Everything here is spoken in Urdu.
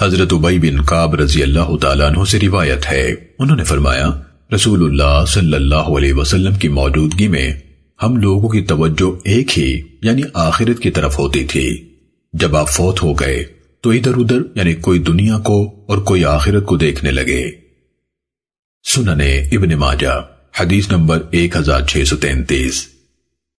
حضرت عبی بن قاب رضی اللہ تعالیٰ عنہ سے روایت ہے۔ انہوں نے فرمایا، رسول اللہ صلی اللہ علیہ وسلم کی موجودگی میں ہم لوگوں کی توجہ ایک ہی یعنی آخرت کی طرف ہوتی تھی۔ جب آپ فوت ہو گئے، تو ادھر ادھر یعنی کوئی دنیا کو اور کوئی آخرت کو دیکھنے لگے۔ سننے ابن ماجہ، حدیث نمبر ایک ہزار چھ سو تینتیس۔